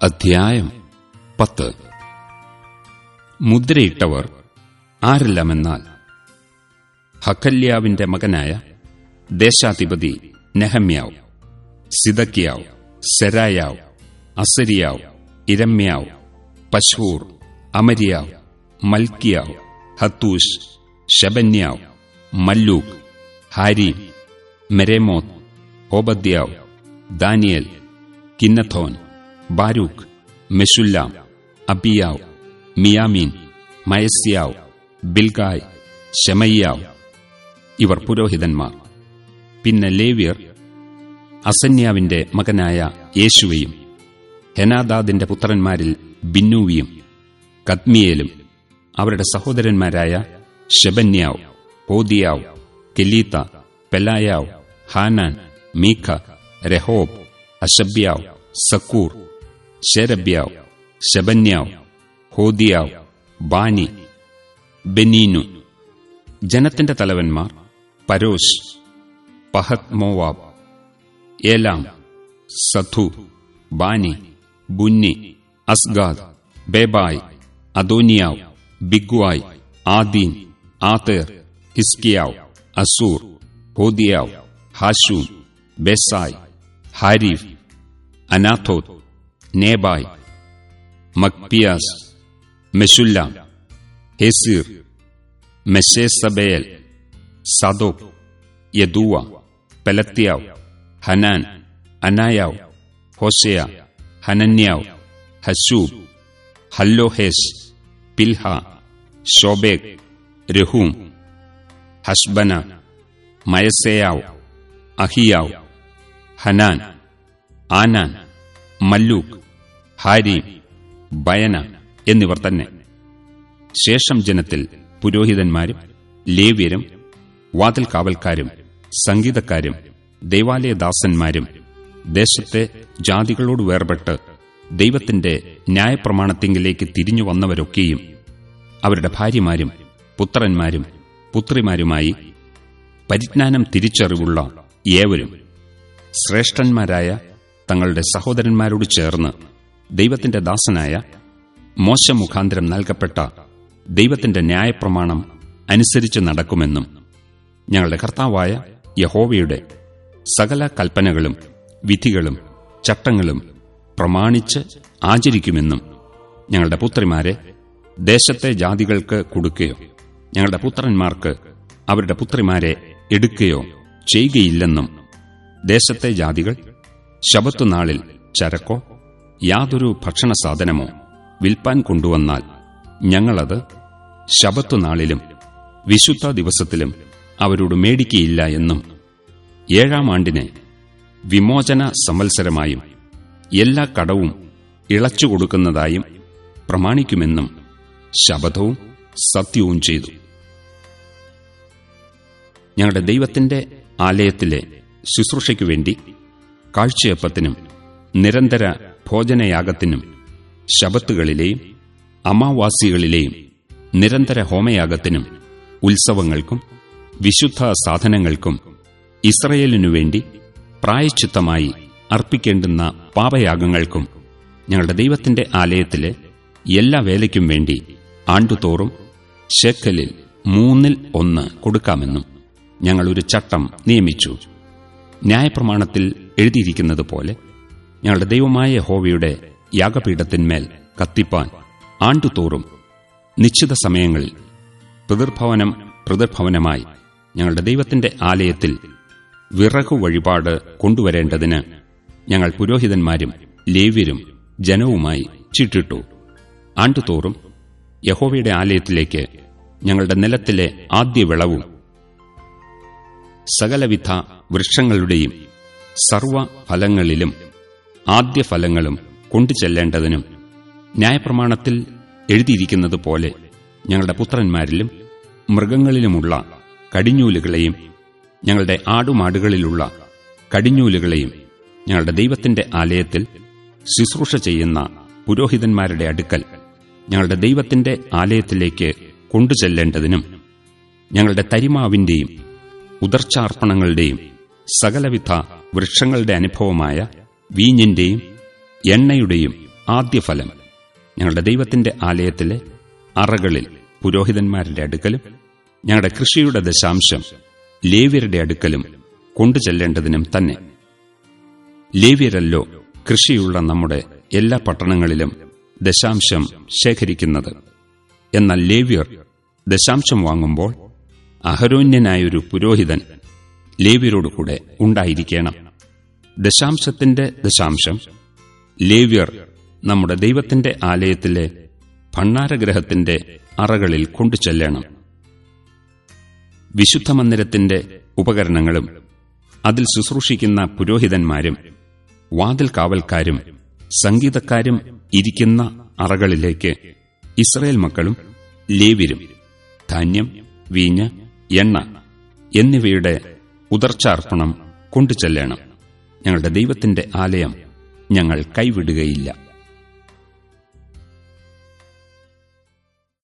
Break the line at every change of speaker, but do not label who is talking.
അധ്യായം പത്ത്. മുദ്രയിട്ടവർ ആരെല്ലാമെന്നാൽ ഹക്കല്യാവിന്റെ മകനായ ദേശാധിപതി നെഹമ്യാവ് സിദക്കിയാവ് സെരായാവ് അസരിയാവ് ഇരമ്യാവ് പശൂർ അമരിയാവ് മൽക്കിയാവ് ഹത്തൂഷ് ശബന്യാവ് മല്ലൂക്ക് ഹാരി മെരേമോത്ത് ഓബദ്യാവ് ദാനിയൽ കിന്നഥോൻ ബാരൂഖ് മെഷുല്ലാം അബിയാവ് മിയാമീൻ മയസ്യാവ് ബിൽഗായ് ഷെമയ്യാവ് ഇവർ പുരോഹിതന്മാർ. പിന്നെ ലേവ്യർ അസന്യാവിന്റെ മകനായ യേശുവയും ഹെനാദാദിന്റെ പുത്രന്മാരിൽ ബിന്നൂവിയും കത്മിയേലും അവരുടെ സഹോദരന്മാരായ ഷെബന്യാവ് പോദിയാവ് കെലീത്ത പെലായാവ് ഹാനാൻ മീഖ രഹോബ് അഷബ്യാവ് സക്കൂർ ശരബ്യാവ് ശബന്യാവ് ഹോദിയാവ് ബാനി ബെനീനു ജനത്തിന്റെ തലവന്മാർ പരോഷ് പഹത് മോവാബ് ഏലാം സഥു ബാനി ബുന്നി അസ്ഗാദ് ബേബായ് അദോനിയാവ് ബിഗ്വായ് ആദീൻ ആതേർ ഹിസ്കിയാവ് അസൂർ ഹോദിയാവ് ഹാഷൂം ബെസായ് ഹാരിഫ് അനാഥോത്ത് Nebay, Makpiyas, Meşulla, Hesir, Meşesabeel, Sadok, Yeduva, Pelatyav, Hanan, Anayav, Hosea, Hananyav, Hasub, Hallohes, Bilha, Şobek, Rehum, Hasbana, Mayaseyav, Ahiyav, Hanan, Anan, മല്ലൂക്ക് ഹാരീം ബയന എന്നിവർ തന്നെ. ശേഷം ജനത്തിൽ പുരോഹിതന്മാരും ലേവ്യരും വാതിൽ കാവൽക്കാരും സംഗീതക്കാരും ദൈവാലയദാസന്മാരും ദേശത്തെ ജാതികളോട് വേർപെട്ട് ദൈവത്തിന്റെ ന്യായപ്രമാണത്തിങ്കിലേക്ക് തിരിഞ്ഞു വന്നവരൊക്കെയും അവരുടെ ഭാര്യമാരും പുത്രന്മാരും പുത്രിമാരുമായി പരിജ്ഞാനം തിരിച്ചറിവുള്ള ഏവരും ശ്രേഷ്ഠന്മാരായ തങ്ങളുടെ സഹോദരന്മാരോട് ചേർന്ന് ദൈവത്തിന്റെ ദാസനായ മോശ മുഖാന്തരം നൽകപ്പെട്ട ദൈവത്തിന്റെ ന്യായപ്രമാണം അനുസരിച്ച് നടക്കുമെന്നും ഞങ്ങളുടെ കർത്താവായ യഹോവയുടെ സകല കൽപ്പനകളും വിധികളും ചട്ടങ്ങളും പ്രമാണിച്ച് ആചരിക്കുമെന്നും ഞങ്ങളുടെ പുത്രിമാരെ ദേശത്തെ ജാതികൾക്ക് കൊടുക്കുകയോ ഞങ്ങളുടെ പുത്രന്മാർക്ക് അവരുടെ പുത്രിമാരെ എടുക്കുകയോ ചെയ്യുകയില്ലെന്നും ദേശത്തെ ജാതികൾ ശബത്തുനാളിൽ ചരക്കോ യാതൊരു ഭക്ഷണ സാധനമോ വിൽപ്പാൻ കൊണ്ടുവന്നാൽ ഞങ്ങളത് ശബത്തുനാളിലും വിശുദ്ധ ദിവസത്തിലും അവരോട് മേടിക്കയില്ല എന്നും ഏഴാം ആണ്ടിനെ വിമോചന സംവത്സരമായും എല്ലാ കടവും ഇളച്ചുകൊടുക്കുന്നതായും പ്രമാണിക്കുമെന്നും ശബദവും സത്യവും ചെയ്തു. ഞങ്ങളുടെ ദൈവത്തിന്റെ ആലയത്തിലെ ശുശ്രൂഷയ്ക്കു വേണ്ടി കാഴ്ചയപ്പത്തിനും നിരന്തര ഭോജനയാഗത്തിനും ശബത്തുകളിലെയും അമാവാസികളിലെയും നിരന്തര ഹോമയാഗത്തിനും ഉത്സവങ്ങൾക്കും വിശുദ്ധ സാധനങ്ങൾക്കും ഇസ്രയേലിനു വേണ്ടി പ്രായച്ചിത്തമായി അർപ്പിക്കേണ്ടുന്ന പാപയാഗങ്ങൾക്കും ഞങ്ങളുടെ ദൈവത്തിന്റെ ആലയത്തിലെ എല്ലാ വേലയ്ക്കും വേണ്ടി ആണ്ടുതോറും ഷെക്കലിൽ മൂന്നിൽ ഒന്ന് കൊടുക്കാമെന്നും ഞങ്ങളൊരു ചട്ടം നിയമിച്ചു. ന്യായപ്രമാണത്തിൽ എഴുതിയിരിക്കുന്നത് പോലെ ഞങ്ങളുടെ ദൈവമായ ഹോവയുടെ യാഗപീഠത്തിന്മേൽ കത്തിപ്പാൻ ആണ്ടുതോറും നിശ്ചിത സമയങ്ങളിൽ പ്രതിർഭവനം പ്രതിർഭവനമായി ഞങ്ങളുടെ ദൈവത്തിന്റെ ആലയത്തിൽ വിറകു വഴിപാട് കൊണ്ടുവരേണ്ടതിന് ഞങ്ങൾ പുരോഹിതന്മാരും ലേവ്യരും ജനവുമായി ചീട്ടിട്ടു. ആണ്ടുതോറും യഹോവയുടെ ആലയത്തിലേക്ക് ഞങ്ങളുടെ നിലത്തിലെ ആദ്യ വിളവും സകലവിധ വൃക്ഷങ്ങളുടെയും സർവഫലങ്ങളിലും ആദ്യഫലങ്ങളും കൊണ്ടുചെല്ലേണ്ടതിനും ന്യായപ്രമാണത്തിൽ എഴുതിയിരിക്കുന്നത് പോലെ ഞങ്ങളുടെ പുത്രന്മാരിലും മൃഗങ്ങളിലുമുള്ള കടിഞ്ഞൂലുകളെയും ഞങ്ങളുടെ ആടുമാടുകളിലുള്ള കടിഞ്ഞൂലുകളെയും ഞങ്ങളുടെ ദൈവത്തിന്റെ ആലയത്തിൽ ശുശ്രൂഷ ചെയ്യുന്ന പുരോഹിതന്മാരുടെ അടുക്കൽ ഞങ്ങളുടെ ദൈവത്തിന്റെ ആലയത്തിലേക്ക് കൊണ്ടുചെല്ലേണ്ടതിനും ഞങ്ങളുടെ തരിമാവിന്റെയും ഉദർച്ചാർപ്പണങ്ങളുടെയും സകലവിധ വൃക്ഷങ്ങളുടെ അനുഭവമായ വീഞ്ഞിന്റെയും എണ്ണയുടെയും ആദ്യഫലം ഞങ്ങളുടെ ദൈവത്തിന്റെ ആലയത്തിലെ അറകളിൽ പുരോഹിതന്മാരുടെ അടുക്കലും ഞങ്ങളുടെ കൃഷിയുടെ ദശാംശം ലേവ്യരുടെ അടുക്കലും കൊണ്ടുചെല്ലേണ്ടതിനും തന്നെ. ലേവ്യരല്ലോ കൃഷിയുള്ള നമ്മുടെ എല്ലാ പട്ടണങ്ങളിലും ദശാംശം ശേഖരിക്കുന്നത്. എന്നാൽ ലേവ്യർ ദശാംശം വാങ്ങുമ്പോൾ അഹരോന്യനായൊരു പുരോഹിതൻ ലേവ്യരോടുകൂടെ ഉണ്ടായിരിക്കണം. ദശാംശത്തിന്റെ ദശാംശം ലേവ്യർ നമ്മുടെ ദൈവത്തിന്റെ ആലയത്തിലെ ഭണ്ണാരഗ്രഹത്തിന്റെ അറകളിൽ കൊണ്ടുചെല്ലണം. വിശുദ്ധമന്ദിരത്തിന്റെ ഉപകരണങ്ങളും അതിൽ ശുശ്രൂഷിക്കുന്ന പുരോഹിതന്മാരും വാതിൽ കാവൽക്കാരും സംഗീതക്കാരും ഇരിക്കുന്ന അറകളിലേക്ക് ഇസ്രയേൽ മക്കളും ലേവിരും ധാന്യം വീഞ്ഞ് എണ്ണ എന്നിവയുടെ ഉദർച്ചാർപ്പണം കൊണ്ടുചെല്ലണം. ഞങ്ങളുടെ ദൈവത്തിന്റെ ആലയം ഞങ്ങൾ കൈവിടുകയില്ല.